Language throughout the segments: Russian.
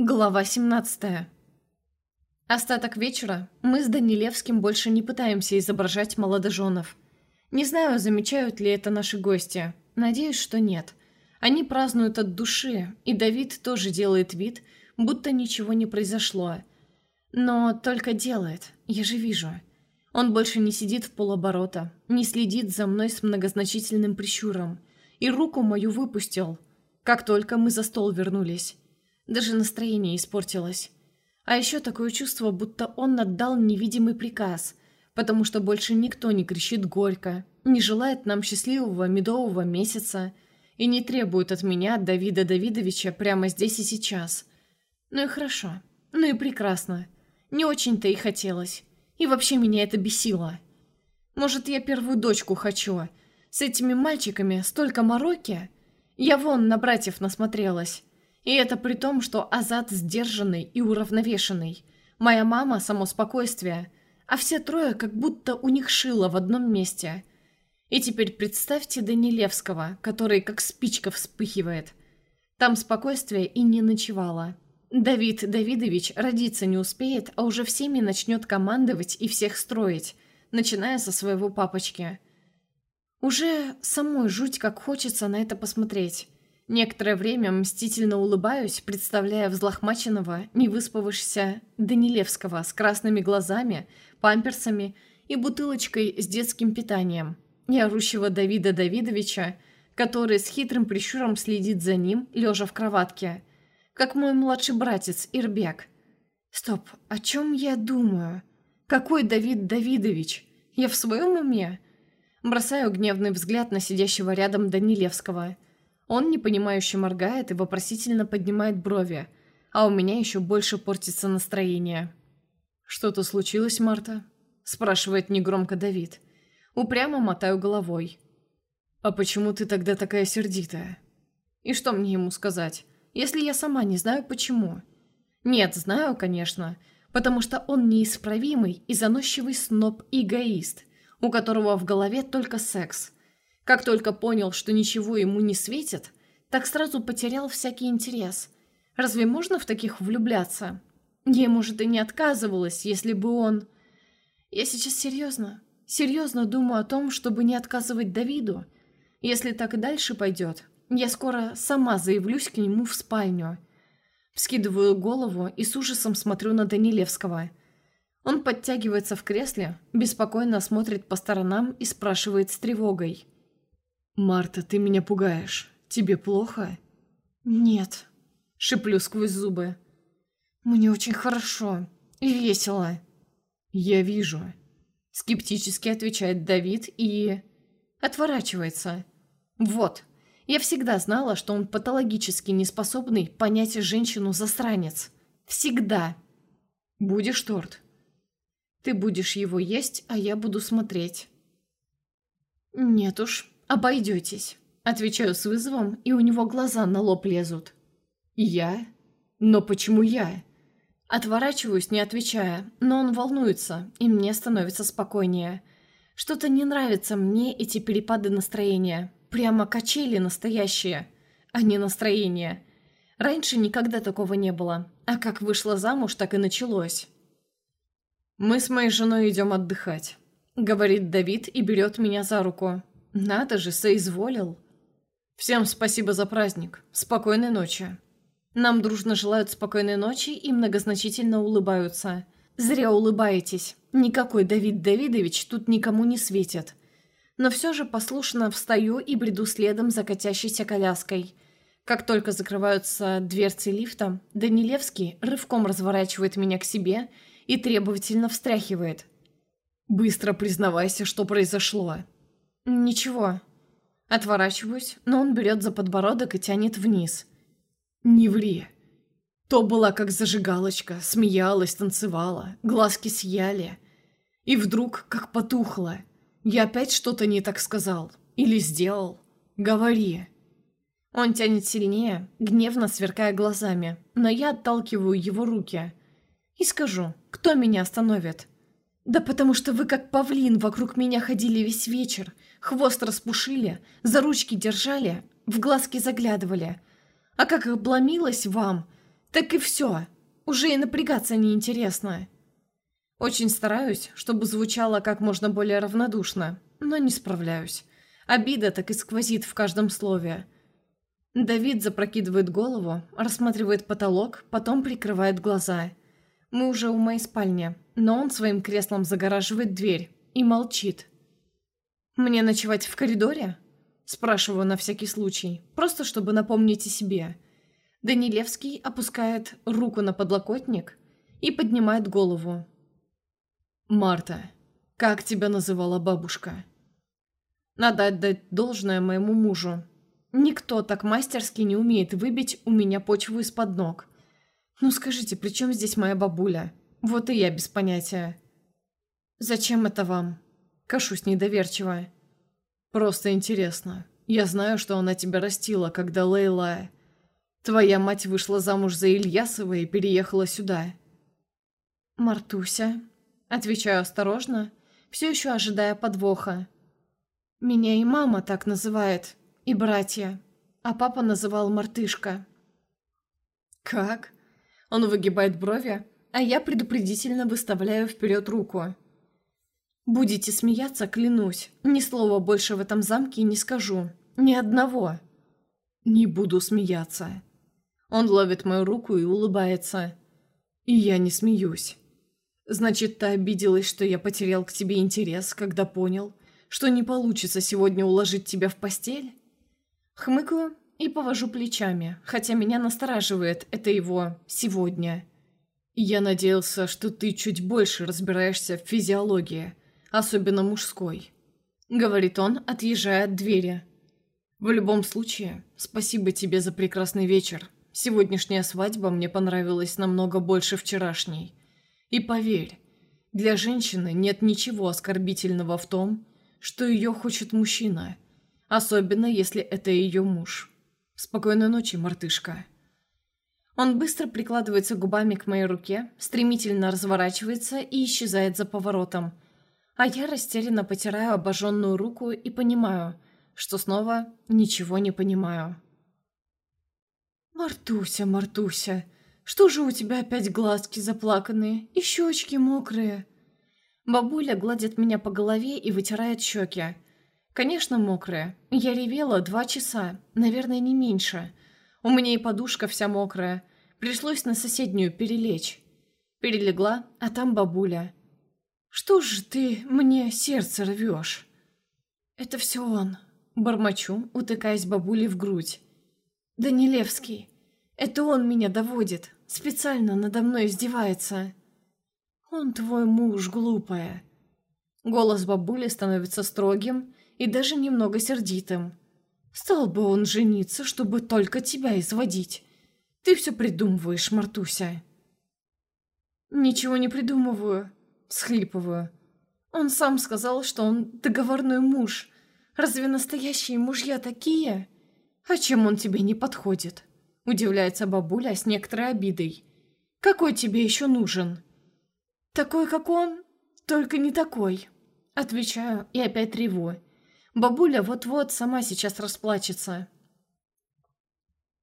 Глава 17. Остаток вечера мы с Данилевским больше не пытаемся изображать молодоженов. Не знаю, замечают ли это наши гости. Надеюсь, что нет. Они празднуют от души, и Давид тоже делает вид, будто ничего не произошло. Но только делает, я же вижу. Он больше не сидит в полоборота, не следит за мной с многозначительным прищуром. И руку мою выпустил, как только мы за стол вернулись. Даже настроение испортилось. А еще такое чувство, будто он отдал невидимый приказ, потому что больше никто не кричит горько, не желает нам счастливого медового месяца и не требует от меня Давида Давидовича прямо здесь и сейчас. Ну и хорошо. Ну и прекрасно. Не очень-то и хотелось. И вообще меня это бесило. Может, я первую дочку хочу. С этими мальчиками столько мороки. Я вон на братьев насмотрелась. И это при том, что Азат сдержанный и уравновешенный. Моя мама – само спокойствие. А все трое как будто у них шило в одном месте. И теперь представьте Данилевского, который как спичка вспыхивает. Там спокойствие и не ночевало. Давид Давидович родиться не успеет, а уже всеми начнет командовать и всех строить, начиная со своего папочки. Уже самой жуть как хочется на это посмотреть. Некоторое время мстительно улыбаюсь, представляя взлохмаченного, невыспавшегося Данилевского с красными глазами, памперсами и бутылочкой с детским питанием, и Давида Давидовича, который с хитрым прищуром следит за ним, лежа в кроватке, как мой младший братец Ирбек. Стоп, о чем я думаю? Какой Давид Давидович? Я в своем уме? Бросаю гневный взгляд на сидящего рядом Данилевского – он непонимающе моргает и вопросительно поднимает брови, а у меня еще больше портится настроение. «Что-то случилось, Марта?» – спрашивает негромко Давид. Упрямо мотаю головой. «А почему ты тогда такая сердитая?» «И что мне ему сказать, если я сама не знаю почему?» «Нет, знаю, конечно, потому что он неисправимый и заносчивый сноб-эгоист, у которого в голове только секс – как только понял, что ничего ему не светит, так сразу потерял всякий интерес. Разве можно в таких влюбляться? Я, может, и не отказывалась, если бы он... Я сейчас серьезно, серьезно думаю о том, чтобы не отказывать Давиду. Если так и дальше пойдет, я скоро сама заявлюсь к нему в спальню. Вскидываю голову и с ужасом смотрю на Данилевского. Он подтягивается в кресле, беспокойно смотрит по сторонам и спрашивает с тревогой – «Марта, ты меня пугаешь. Тебе плохо?» «Нет», — шиплю сквозь зубы. «Мне очень хорошо и весело». «Я вижу», — скептически отвечает Давид и... отворачивается. «Вот, я всегда знала, что он патологически неспособный понять женщину-засранец. Всегда. Будешь торт?» «Ты будешь его есть, а я буду смотреть». «Нет уж, «Обойдетесь», — отвечаю с вызовом, и у него глаза на лоб лезут. «Я? Но почему я?» Отворачиваюсь, не отвечая, но он волнуется, и мне становится спокойнее. Что-то не нравится мне эти перепады настроения. Прямо качели настоящие, а не настроение. Раньше никогда такого не было, а как вышла замуж, так и началось. «Мы с моей женой идем отдыхать», — говорит Давид и берет меня за руку. Надо же, соизволил. Всем спасибо за праздник. Спокойной ночи. Нам дружно желают спокойной ночи и многозначительно улыбаются. Зря улыбаетесь. Никакой Давид Давидович тут никому не светит. Но все же послушно встаю и бреду следом за катящейся коляской. Как только закрываются дверцы лифта, Данилевский рывком разворачивает меня к себе и требовательно встряхивает. «Быстро признавайся, что произошло», «Ничего». Отворачиваюсь, но он берет за подбородок и тянет вниз. «Не ври. То была как зажигалочка, смеялась, танцевала, глазки съяли. И вдруг как потухло. Я опять что-то не так сказал. Или сделал. Говори». Он тянет сильнее, гневно сверкая глазами, но я отталкиваю его руки. И скажу, кто меня остановит? Да потому что вы как павлин вокруг меня ходили весь вечер, Хвост распушили, за ручки держали, в глазки заглядывали. А как обломилась вам, Так и все. Уже и напрягаться неинтересно. Очень стараюсь, чтобы звучало как можно более равнодушно, но не справляюсь. Обида так и сквозит в каждом слове. Давид запрокидывает голову, рассматривает потолок, потом прикрывает глаза. Мы уже у моей спальни, но он своим креслом загораживает дверь и молчит. «Мне ночевать в коридоре?» Спрашиваю на всякий случай, просто чтобы напомнить о себе. Данилевский опускает руку на подлокотник и поднимает голову. «Марта, как тебя называла бабушка?» Надо отдать должное моему мужу. Никто так мастерски не умеет выбить у меня почву из-под ног. Ну скажите, при чем здесь моя бабуля? Вот и я без понятия. Зачем это вам? Кашусь недоверчиво. Просто интересно. Я знаю, что она тебя растила, когда Лейла... Твоя мать вышла замуж за Ильясова и переехала сюда. Мартуся. Отвечаю осторожно, все еще ожидая подвоха. Меня и мама так называет, и братья. А папа называл мартышка. Как? Он выгибает брови, а я предупредительно выставляю вперед руку. Будете смеяться, клянусь. Ни слова больше в этом замке не скажу. Ни одного. Не буду смеяться. Он ловит мою руку и улыбается. И я не смеюсь. Значит, ты обиделась, что я потерял к тебе интерес, когда понял, что не получится сегодня уложить тебя в постель? Хмыкаю и повожу плечами, хотя меня настораживает это его «сегодня». Я надеялся, что ты чуть больше разбираешься в физиологии, особенно мужской», — говорит он, отъезжая от двери. «В любом случае, спасибо тебе за прекрасный вечер. Сегодняшняя свадьба мне понравилась намного больше вчерашней. И поверь, для женщины нет ничего оскорбительного в том, что ее хочет мужчина, особенно если это ее муж. Спокойной ночи, мартышка». Он быстро прикладывается губами к моей руке, стремительно разворачивается и исчезает за поворотом — а я растерянно потираю обожженную руку и понимаю, что снова ничего не понимаю. «Мартуся, Мартуся, что же у тебя опять глазки заплаканные и щечки мокрые?» Бабуля гладит меня по голове и вытирает щеки. Конечно, мокрые. Я ревела два часа, наверное, не меньше. У меня и подушка вся мокрая. Пришлось на соседнюю перелечь. Перелегла, а там бабуля. Что ж ты мне сердце рвешь?» «Это все он», — бормочу, утыкаясь бабуле в грудь. «Данилевский. Это он меня доводит, специально надо мной издевается». «Он твой муж, глупая». Голос бабули становится строгим и даже немного сердитым. «Стал бы он жениться, чтобы только тебя изводить. Ты все придумываешь, Мартуся». «Ничего не придумываю», Схлипываю. Он сам сказал, что он договорной муж. Разве настоящие мужья такие? А чем он тебе не подходит? Удивляется бабуля с некоторой обидой. Какой тебе еще нужен? Такой, как он, только не такой. Отвечаю и опять реву. Бабуля вот-вот сама сейчас расплачется.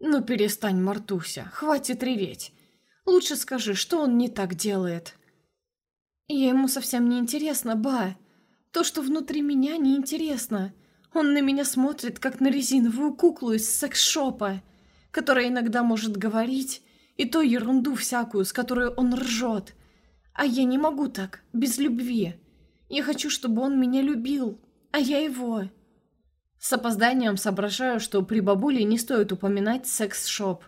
Ну перестань, Мартуся, хватит реветь. Лучше скажи, что он не так делает. Я ему совсем не интересно, ба. То, что внутри меня, не интересно. Он на меня смотрит, как на резиновую куклу из секс-шопа, которая иногда может говорить, и то ерунду всякую, с которой он ржет. А я не могу так, без любви. Я хочу, чтобы он меня любил, а я его. С опозданием соображаю, что при бабуле не стоит упоминать секс-шоп,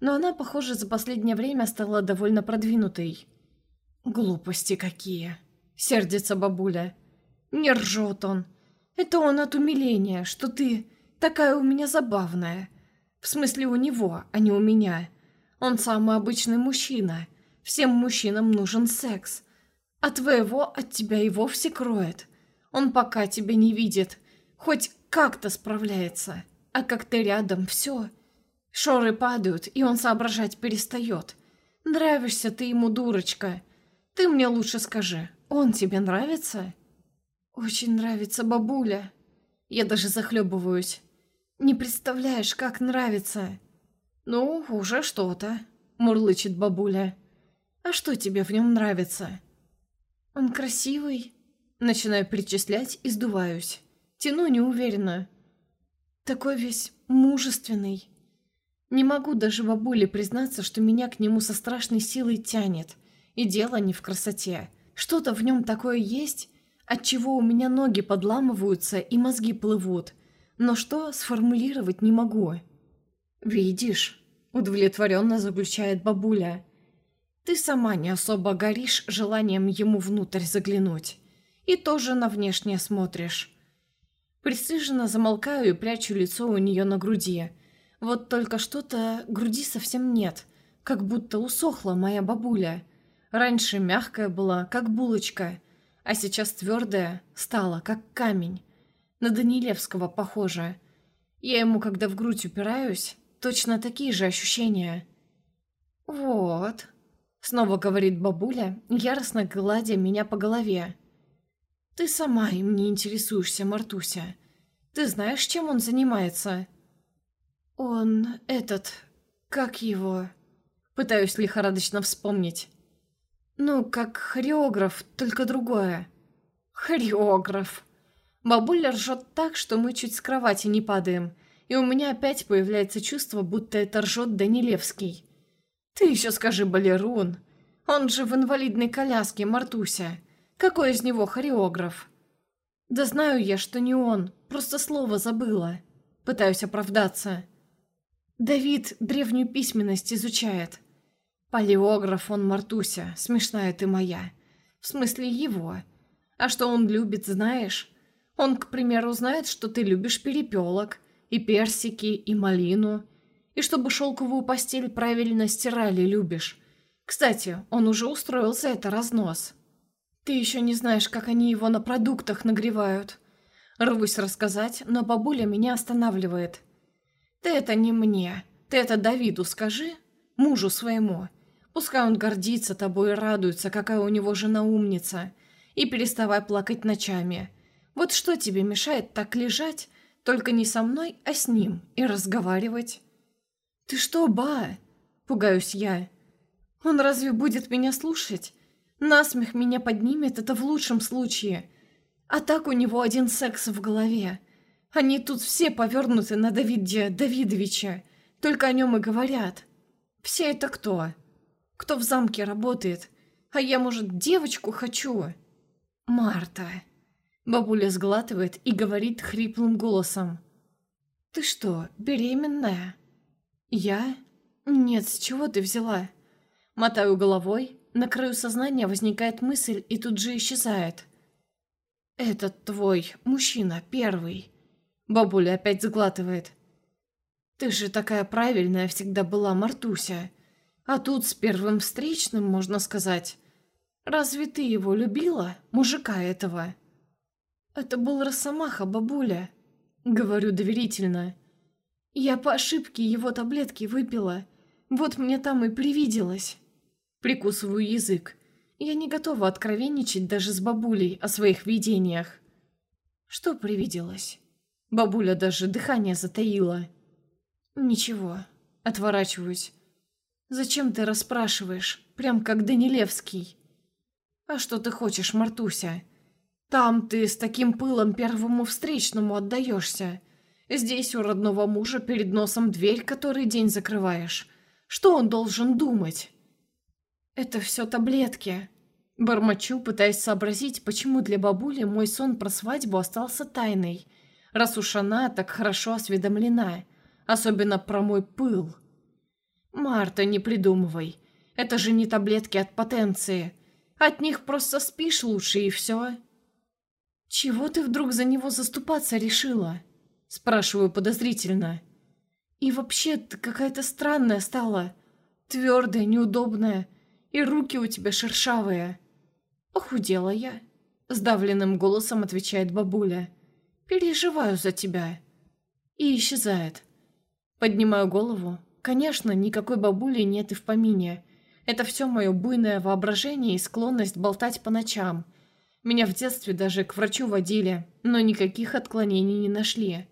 но она, похоже, за последнее время стала довольно продвинутой. «Глупости какие!» — сердится бабуля. «Не ржет он. Это он от умиления, что ты такая у меня забавная. В смысле у него, а не у меня. Он самый обычный мужчина. Всем мужчинам нужен секс. А твоего от тебя и вовсе кроет. Он пока тебя не видит, хоть как-то справляется. А как ты рядом, все. Шоры падают, и он соображать перестает. Нравишься ты ему, дурочка. Ты мне лучше скажи, он тебе нравится?» «Очень нравится бабуля». Я даже захлебываюсь. «Не представляешь, как нравится». «Ну, уже что-то». — мурлычет бабуля. «А что тебе в нем нравится?» «Он красивый». Начинаю перечислять и сдуваюсь. Тяну неуверенно. Такой весь мужественный. Не могу даже бабуле признаться, что меня к нему со страшной силой тянет. И дело не в красоте. Что-то в нем такое есть, от чего у меня ноги подламываются и мозги плывут. Но что, сформулировать не могу. «Видишь?» – удовлетворенно заключает бабуля. «Ты сама не особо горишь желанием ему внутрь заглянуть. И тоже на внешнее смотришь». Присыженно замолкаю и прячу лицо у нее на груди. Вот только что-то груди совсем нет, как будто усохла моя бабуля. Раньше мягкая была, как булочка, а сейчас твердая стала, как камень. На Данилевского похоже. Я ему, когда в грудь упираюсь, точно такие же ощущения. «Вот», — снова говорит бабуля, яростно гладя меня по голове. «Ты сама им не интересуешься, Мартуся. Ты знаешь, чем он занимается?» «Он... этот... как его...» Пытаюсь лихорадочно вспомнить. Ну, как хореограф, только другое. Хореограф. Бабуля ржет так, что мы чуть с кровати не падаем, и у меня опять появляется чувство, будто это ржет Данилевский. Ты еще скажи, балерун. Он же в инвалидной коляске, Мартуся. Какой из него хореограф? Да знаю я, что не он, просто слово забыла. Пытаюсь оправдаться. Давид древнюю письменность изучает. Палеограф он Мартуся, смешная ты моя. В смысле его. А что он любит, знаешь? Он, к примеру, знает, что ты любишь перепелок, и персики, и малину, и чтобы шелковую постель правильно стирали любишь. Кстати, он уже устроился это разнос. Ты еще не знаешь, как они его на продуктах нагревают. Рвусь рассказать, но бабуля меня останавливает. Ты это не мне, ты это Давиду скажи, мужу своему. Пускай он гордится тобой и радуется, какая у него жена умница. И переставай плакать ночами. Вот что тебе мешает так лежать, только не со мной, а с ним, и разговаривать? Ты что, ба? Пугаюсь я. Он разве будет меня слушать? Насмех меня поднимет, это в лучшем случае. А так у него один секс в голове. Они тут все повернуты на Давиде Давидовича. Только о нем и говорят. Все это кто? кто в замке работает. А я, может, девочку хочу?» «Марта!» Бабуля сглатывает и говорит хриплым голосом. «Ты что, беременная?» «Я? Нет, с чего ты взяла?» Мотаю головой, на краю сознания возникает мысль и тут же исчезает. «Этот твой мужчина первый». Бабуля опять сглатывает. «Ты же такая правильная всегда была, Мартуся. А тут с первым встречным, можно сказать. Разве ты его любила, мужика этого? Это был Росомаха, бабуля. Говорю доверительно. Я по ошибке его таблетки выпила. Вот мне там и привиделось. Прикусываю язык. Я не готова откровенничать даже с бабулей о своих видениях. Что привиделось? Бабуля даже дыхание затаила. Ничего. Отворачиваюсь. «Зачем ты расспрашиваешь? Прям как Данилевский». «А что ты хочешь, Мартуся? Там ты с таким пылом первому встречному отдаешься. Здесь у родного мужа перед носом дверь который день закрываешь. Что он должен думать?» «Это все таблетки». Бормочу, пытаясь сообразить, почему для бабули мой сон про свадьбу остался тайной, раз уж она так хорошо осведомлена, особенно про мой пыл. «Марта, не придумывай. Это же не таблетки от потенции. От них просто спишь лучше и все». «Чего ты вдруг за него заступаться решила?» Спрашиваю подозрительно. «И вообще ты какая-то странная стала. Твердая, неудобная. И руки у тебя шершавые». «Похудела я», — сдавленным голосом отвечает бабуля. «Переживаю за тебя». И исчезает. Поднимаю голову, Конечно, никакой бабули нет и в помине. Это все мое буйное воображение и склонность болтать по ночам. Меня в детстве даже к врачу водили, но никаких отклонений не нашли.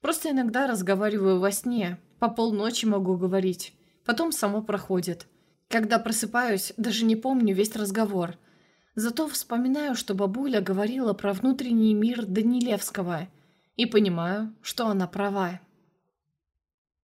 Просто иногда разговариваю во сне, по полночи могу говорить. Потом само проходит. Когда просыпаюсь, даже не помню весь разговор. Зато вспоминаю, что бабуля говорила про внутренний мир Данилевского. И понимаю, что она права.